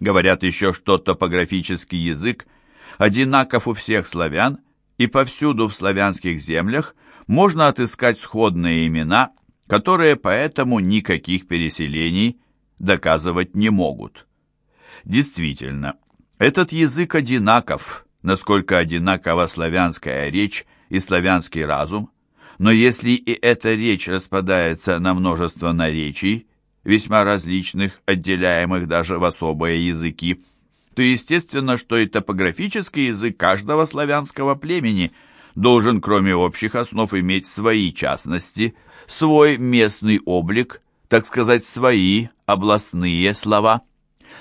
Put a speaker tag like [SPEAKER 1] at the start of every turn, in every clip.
[SPEAKER 1] Говорят еще, что топографический язык одинаков у всех славян, и повсюду в славянских землях можно отыскать сходные имена, которые поэтому никаких переселений доказывать не могут. Действительно, этот язык одинаков, насколько одинакова славянская речь и славянский разум, но если и эта речь распадается на множество наречий, весьма различных, отделяемых даже в особые языки, то естественно, что и топографический язык каждого славянского племени должен, кроме общих основ, иметь свои частности, свой местный облик, так сказать, свои областные слова.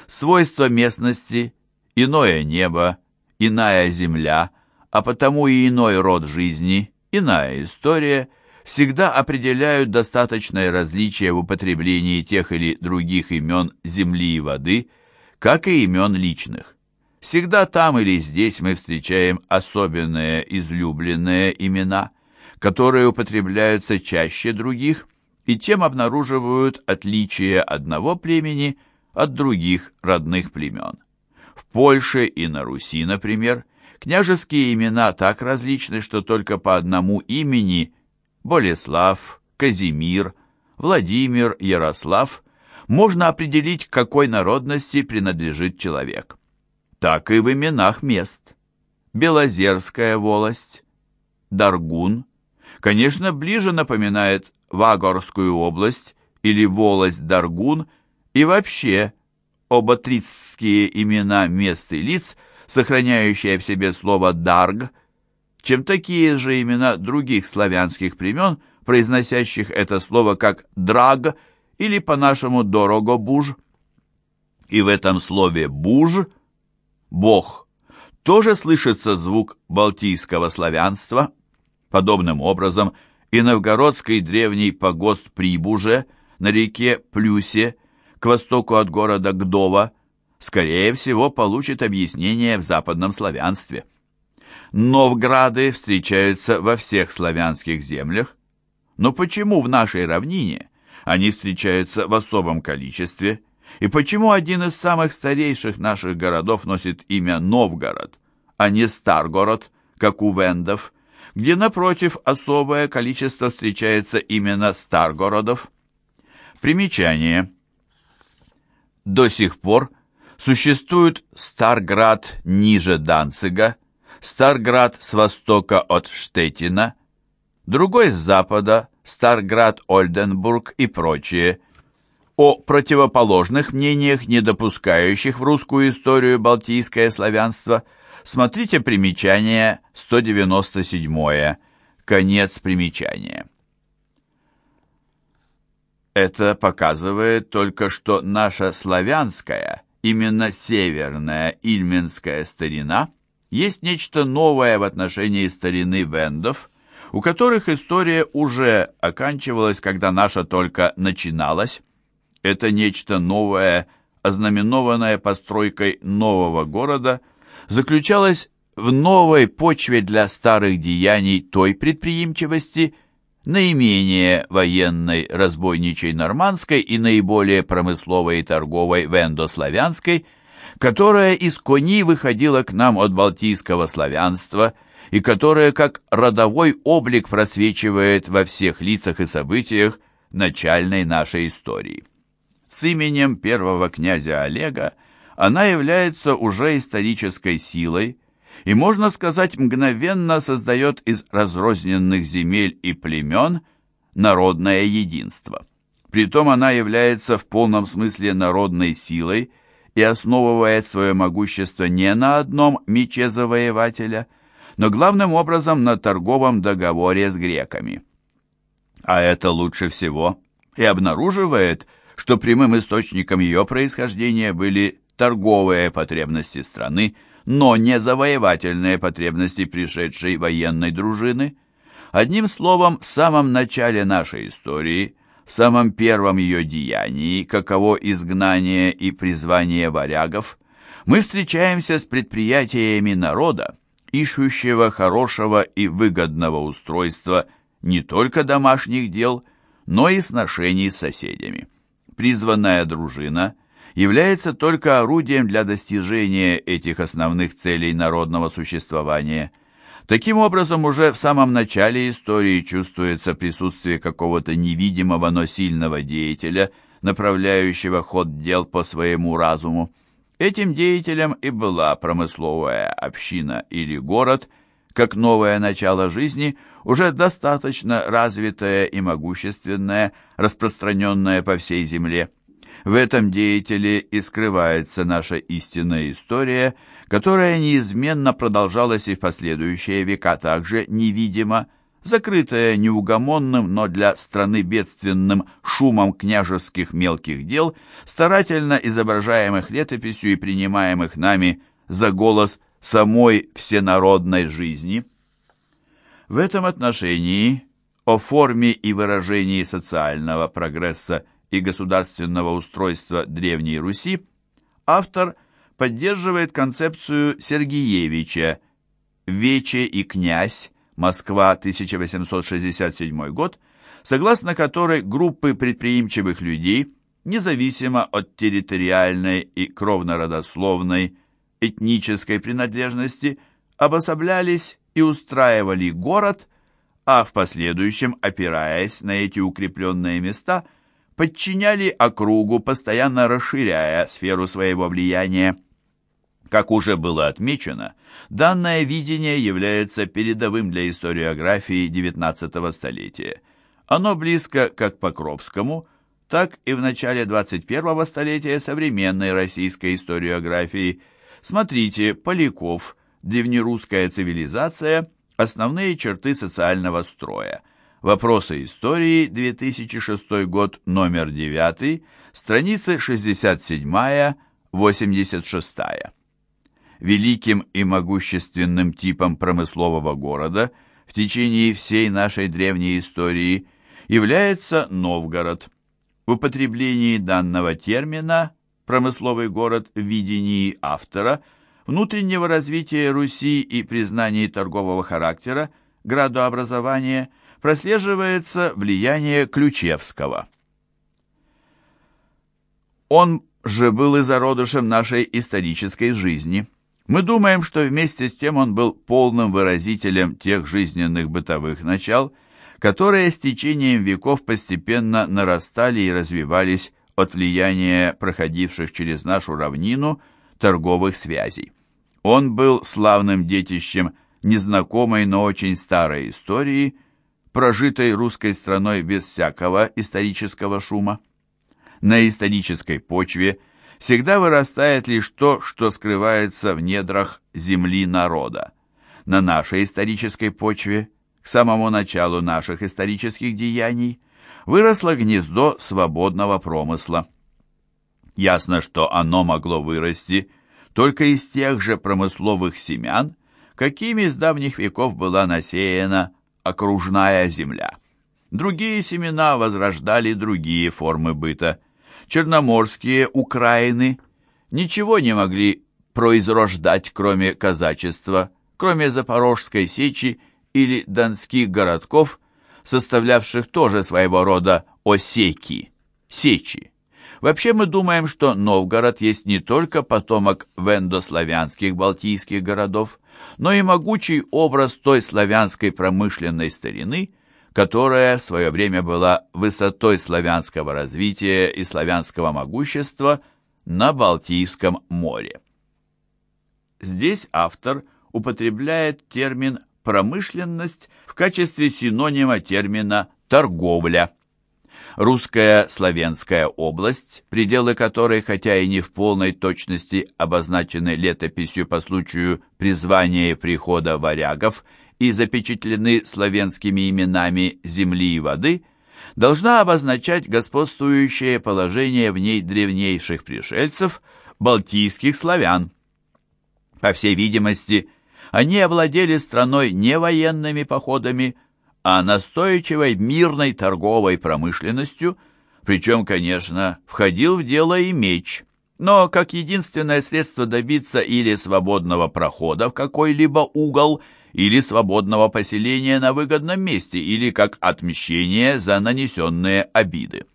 [SPEAKER 1] Свойства местности, иное небо, иная земля, а потому и иной род жизни, иная история – всегда определяют достаточное различие в употреблении тех или других имен земли и воды, как и имен личных. Всегда там или здесь мы встречаем особенные излюбленные имена, которые употребляются чаще других и тем обнаруживают отличие одного племени от других родных племен. В Польше и на Руси, например, княжеские имена так различны, что только по одному имени Болеслав, Казимир, Владимир, Ярослав, можно определить, какой народности принадлежит человек. Так и в именах мест. Белозерская волость, Даргун, конечно, ближе напоминает Вагорскую область или волость Даргун и вообще оботрицкие имена мест и лиц, сохраняющие в себе слово «дарг», чем такие же имена других славянских племен, произносящих это слово как «драг» или по-нашему «дорого-буж». И в этом слове «буж» — «бог» тоже слышится звук балтийского славянства. Подобным образом и новгородский древний погост Прибуже на реке Плюсе к востоку от города Гдова скорее всего получит объяснение в западном славянстве. Новграды встречаются во всех славянских землях, но почему в нашей равнине они встречаются в особом количестве, и почему один из самых старейших наших городов носит имя Новгород, а не Старгород, как у вендов, где, напротив, особое количество встречается именно Старгородов? Примечание. До сих пор существует Старград ниже Данцига, Старград с востока от Штетина, другой с запада, Старград, Ольденбург и прочие. О противоположных мнениях, не допускающих в русскую историю балтийское славянство, смотрите примечание 197, конец примечания. Это показывает только, что наша славянская, именно северная ильменская старина – есть нечто новое в отношении старины вендов, у которых история уже оканчивалась, когда наша только начиналась. Это нечто новое, ознаменованное постройкой нового города, заключалось в новой почве для старых деяний той предприимчивости, наименее военной, разбойничей нормандской и наиболее промысловой и торговой вендославянской – которая из кони выходила к нам от балтийского славянства и которая как родовой облик просвечивает во всех лицах и событиях начальной нашей истории. С именем первого князя Олега она является уже исторической силой и, можно сказать, мгновенно создает из разрозненных земель и племен народное единство. Притом она является в полном смысле народной силой – и основывает свое могущество не на одном мече завоевателя, но главным образом на торговом договоре с греками. А это лучше всего и обнаруживает, что прямым источником ее происхождения были торговые потребности страны, но не завоевательные потребности пришедшей военной дружины. Одним словом, в самом начале нашей истории в самом первом ее деянии, каково изгнание и призвание варягов, мы встречаемся с предприятиями народа, ищущего хорошего и выгодного устройства не только домашних дел, но и сношений с соседями. Призванная дружина является только орудием для достижения этих основных целей народного существования. Таким образом, уже в самом начале истории чувствуется присутствие какого-то невидимого, но сильного деятеля, направляющего ход дел по своему разуму. Этим деятелем и была промысловая община или город, как новое начало жизни, уже достаточно развитое и могущественное, распространенное по всей земле. В этом деятеле и скрывается наша истинная история, которая неизменно продолжалась и в последующие века также невидимо, закрытая неугомонным, но для страны бедственным шумом княжеских мелких дел, старательно изображаемых летописью и принимаемых нами за голос самой всенародной жизни. В этом отношении о форме и выражении социального прогресса и государственного устройства Древней Руси автор поддерживает концепцию Сергеевича «Вече и князь» Москва, 1867 год, согласно которой группы предприимчивых людей, независимо от территориальной и кровно-родословной, этнической принадлежности, обособлялись и устраивали город, а в последующем, опираясь на эти укрепленные места, подчиняли округу, постоянно расширяя сферу своего влияния. Как уже было отмечено, данное видение является передовым для историографии XIX столетия. Оно близко как Покровскому, так и в начале 21 столетия современной российской историографии. Смотрите Поляков, Древнерусская цивилизация, основные черты социального строя. Вопросы истории, 2006 год, номер 9, страницы 67-86 великим и могущественным типом промыслового города в течение всей нашей древней истории является Новгород. В употреблении данного термина «промысловый город» в видении автора внутреннего развития Руси и признании торгового характера градообразования прослеживается влияние Ключевского. Он же был и зародышем нашей исторической жизни – мы думаем, что вместе с тем он был полным выразителем тех жизненных бытовых начал, которые с течением веков постепенно нарастали и развивались от влияния проходивших через нашу равнину торговых связей. Он был славным детищем незнакомой, но очень старой истории, прожитой русской страной без всякого исторического шума. На исторической почве – всегда вырастает лишь то, что скрывается в недрах земли народа. На нашей исторической почве, к самому началу наших исторических деяний, выросло гнездо свободного промысла. Ясно, что оно могло вырасти только из тех же промысловых семян, какими с давних веков была насеяна окружная земля. Другие семена возрождали другие формы быта – черноморские Украины ничего не могли произрождать, кроме казачества, кроме Запорожской сечи или донских городков, составлявших тоже своего рода осеки, сечи. Вообще мы думаем, что Новгород есть не только потомок вендославянских балтийских городов, но и могучий образ той славянской промышленной старины, которая в свое время была высотой славянского развития и славянского могущества на Балтийском море. Здесь автор употребляет термин «промышленность» в качестве синонима термина «торговля». Русская славянская область, пределы которой, хотя и не в полной точности обозначены летописью по случаю призвания и прихода варягов и запечатлены славянскими именами земли и воды, должна обозначать господствующее положение в ней древнейших пришельцев, балтийских славян. По всей видимости, они овладели страной не военными походами, а настойчивой мирной торговой промышленностью, причем, конечно, входил в дело и меч, но как единственное средство добиться или свободного прохода в какой-либо угол – или свободного поселения на выгодном месте, или как отмщение за нанесенные обиды.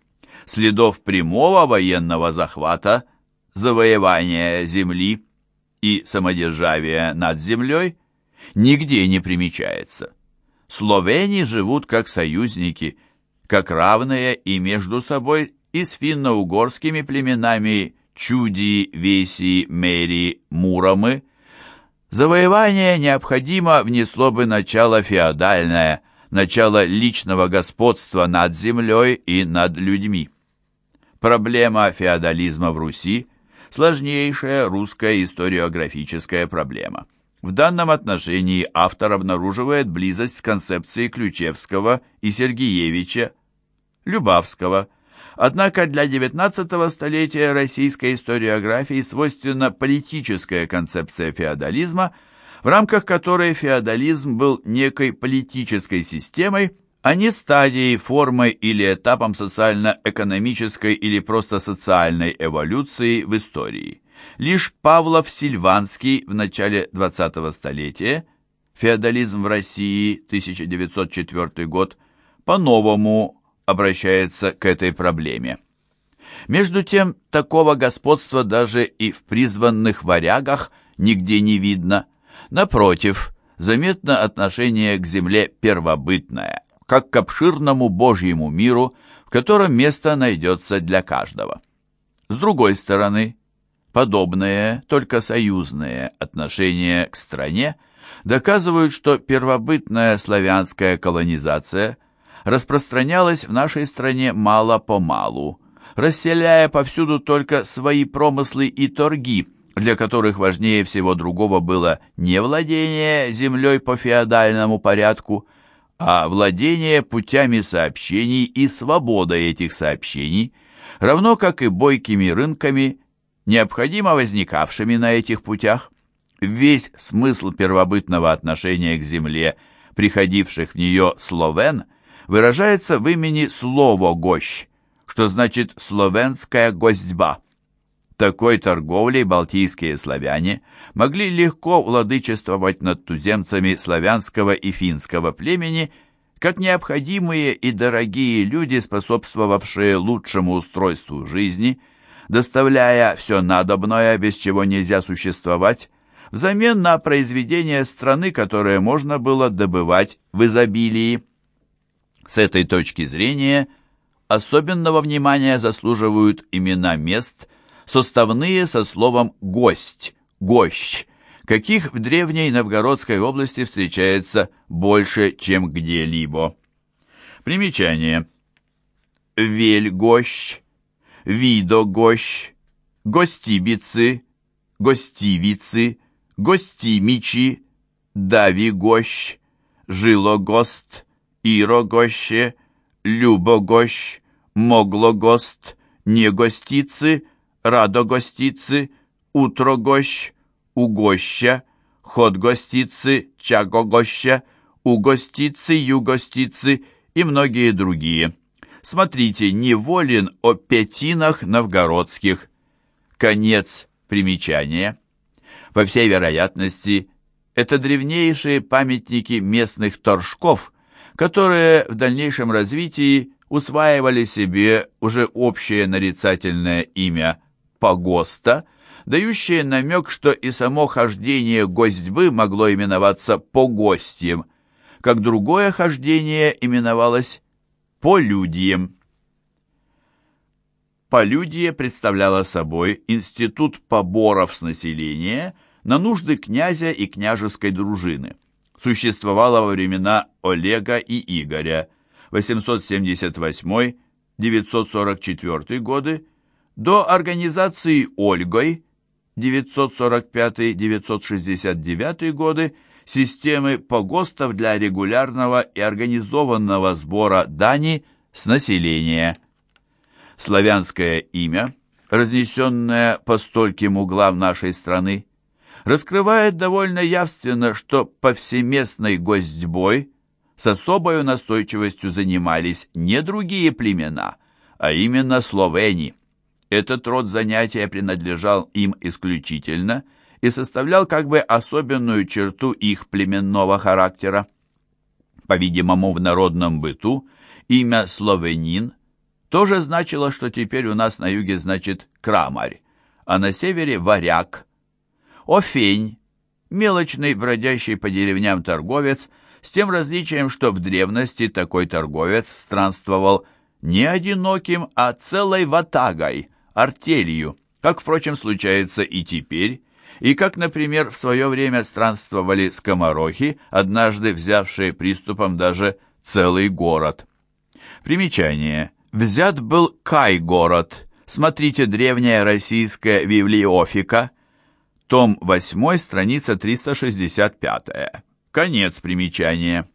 [SPEAKER 1] Следов прямого военного захвата завоевания земли и самодержавия над землей нигде не примечается. Словени живут как союзники, как равные и между собой, и с финно-угорскими племенами Чуди, Веси, Мери, Муромы. Завоевание необходимо внесло бы начало феодальное, начало личного господства над землей и над людьми. Проблема феодализма в Руси – сложнейшая русская историографическая проблема. В данном отношении автор обнаруживает близость концепции Ключевского и Сергеевича, Любавского – Однако для XIX столетия российской историографии свойственна политическая концепция феодализма, в рамках которой феодализм был некой политической системой, а не стадией, формой или этапом социально-экономической или просто социальной эволюции в истории. Лишь Павлов Сильванский в начале XX столетия, феодализм в России, 1904 год, по-новому обращается к этой проблеме. Между тем, такого господства даже и в призванных варягах нигде не видно. Напротив, заметно отношение к земле первобытное, как к обширному Божьему миру, в котором место найдется для каждого. С другой стороны, подобные, только союзные отношения к стране доказывают, что первобытная славянская колонизация – распространялась в нашей стране мало-помалу, расселяя повсюду только свои промыслы и торги, для которых важнее всего другого было не владение землей по феодальному порядку, а владение путями сообщений и свобода этих сообщений, равно как и бойкими рынками, необходимо возникавшими на этих путях. Весь смысл первобытного отношения к земле, приходивших в нее словен, выражается в имени слово «гощ», что значит «словенская гостьба». Такой торговлей балтийские славяне могли легко владычествовать над туземцами славянского и финского племени, как необходимые и дорогие люди, способствовавшие лучшему устройству жизни, доставляя все надобное, без чего нельзя существовать, взамен на произведение страны, которое можно было добывать в изобилии. С этой точки зрения особенного внимания заслуживают имена мест, составные со словом «гость», «гощ», каких в древней Новгородской области встречается больше, чем где-либо. Примечание. Вель-гощ, Видо-гощ, Гостибицы, Гостивицы, Гостимичи, Дави-гощ, Жило-гост, Ирогоще, Любогощ, Моглогост, Негостицы, Радогостицы, Утрогощ, Угоща, Ходгостицы, Чагогоща, Угостицы, Югостицы и многие другие. Смотрите «Неволен о пятинах новгородских». Конец примечания. По всей вероятности, это древнейшие памятники местных торжков, которые в дальнейшем развитии усваивали себе уже общее нарицательное имя «погоста», дающее намек, что и само хождение гостьбы могло именоваться «погостьем», как другое хождение именовалось «полюдьем». Полюдие представляло собой институт поборов с населения на нужды князя и княжеской дружины существовала во времена Олега и Игоря 878-944 годы до организации Ольгой 945-969 годы системы погостов для регулярного и организованного сбора дани с населения. Славянское имя, разнесенное по стольким углам нашей страны, раскрывает довольно явственно, что повсеместной гостьбой с особой настойчивостью занимались не другие племена, а именно словени. Этот род занятия принадлежал им исключительно и составлял как бы особенную черту их племенного характера. По-видимому, в народном быту имя «словенин» тоже значило, что теперь у нас на юге значит «крамарь», а на севере варяг. Офень, мелочный бродящий по деревням торговец, с тем различием, что в древности такой торговец странствовал не одиноким, а целой ватагой, артелью, как, впрочем, случается и теперь, и как, например, в свое время странствовали скоморохи, однажды взявшие приступом даже целый город. Примечание. Взят был Кай-город. Смотрите древняя российская библиофика. Том 8, страница 365. Конец примечания.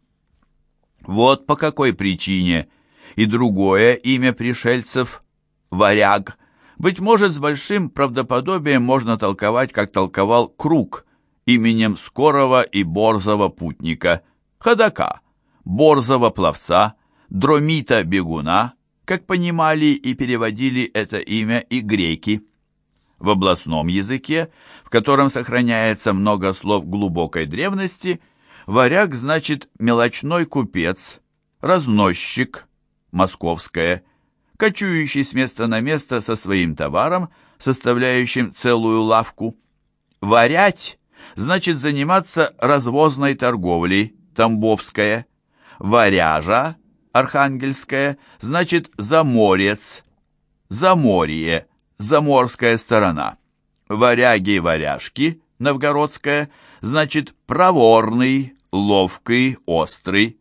[SPEAKER 1] Вот по какой причине и другое имя пришельцев – варяг – быть может, с большим правдоподобием можно толковать, как толковал Круг, именем скорого и борзого путника, ходока, борзого пловца, дромита бегуна, как понимали и переводили это имя и греки. В областном языке, в котором сохраняется много слов глубокой древности, варяг значит мелочной купец, разносчик, московское, кочующий с места на место со своим товаром, составляющим целую лавку. Варять значит заниматься развозной торговлей, Тамбовская. Варяжа, Архангельская, значит заморец, заморье, заморская сторона. Варяги-варяжки, Новгородская, значит проворный, ловкий, острый.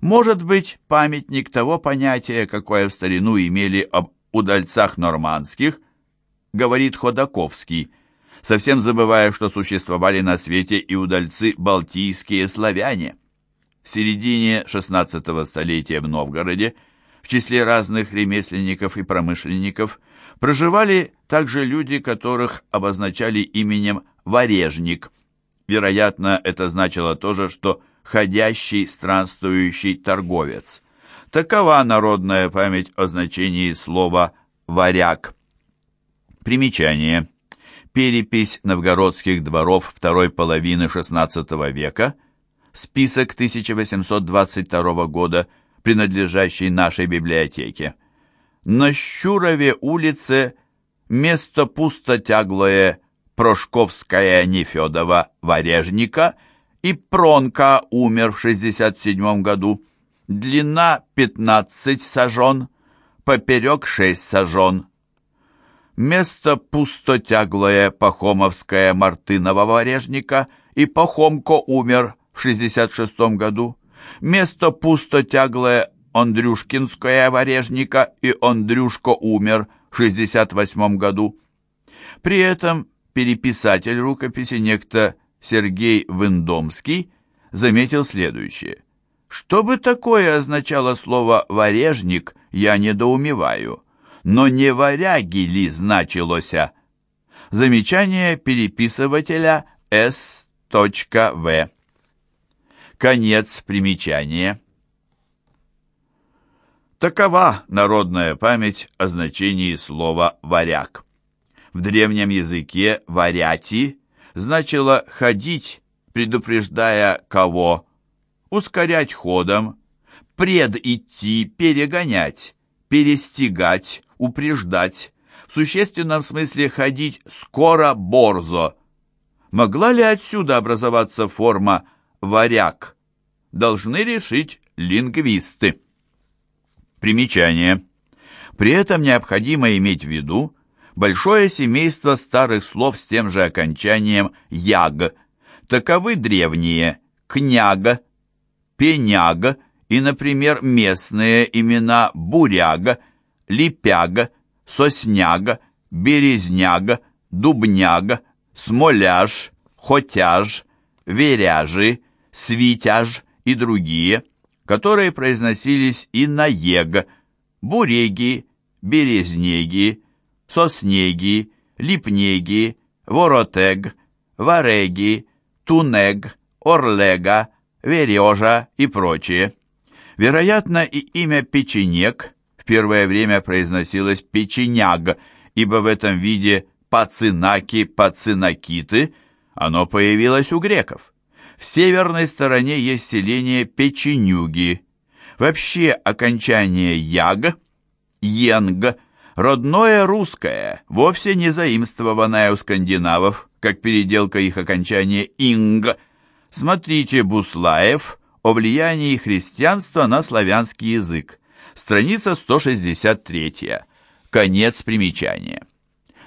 [SPEAKER 1] Может быть, памятник того понятия, какое в старину имели об удальцах нормандских, говорит Ходаковский, совсем забывая, что существовали на свете и удальцы балтийские славяне. В середине XVI столетия в Новгороде в числе разных ремесленников и промышленников проживали также люди, которых обозначали именем «варежник». Вероятно, это значило то же, что ходящий странствующий торговец. Такова народная память о значении слова «варяг». Примечание. Перепись новгородских дворов второй половины XVI века, список 1822 года, принадлежащий нашей библиотеке. На Щурове улице место пустотяглое Прошковская Нефедова Варежника – и Пронка умер в 67 году. Длина 15 сажен, поперек 6 сажен. Место пустотяглое Пахомовская Мартынова варежника и Пахомко умер в 66 году. Место пустотяглое Андрюшкинская варежника и Андрюшко умер в 68 году. При этом переписатель рукописи некто Сергей Вендомский заметил следующее. Что бы такое означало слово «варежник», я недоумеваю. Но не варяги ли значилося? Замечание переписывателя S.V. Конец примечания. Такова народная память о значении слова «варяг». В древнем языке «варяти» значило ходить, предупреждая кого, ускорять ходом, предидти, перегонять, перестигать, упреждать, в существенном смысле ходить скоро-борзо. Могла ли отсюда образоваться форма «варяг»? Должны решить лингвисты. Примечание. При этом необходимо иметь в виду, большое семейство старых слов с тем же окончанием «яг». Таковы древние «княга», «пеняга» и, например, местные имена «буряга», «липяга», «сосняга», «березняга», «дубняга», «смоляж», «хотяж», «веряжи», «свитяж» и другие, которые произносились и на «ег», «буреги», «березнеги», соснеги, липнеги, воротег, вареги, тунег, орлега, вережа и прочее. Вероятно, и имя печенек в первое время произносилось печеняг, ибо в этом виде пацинаки, пацинакиты оно появилось у греков. В северной стороне есть селение Печенюги. Вообще окончание «яг», «енг» Родное русское, вовсе не заимствованное у скандинавов, как переделка их окончания «инг». Смотрите Буслаев о влиянии христианства на славянский язык. Страница 163. Конец примечания.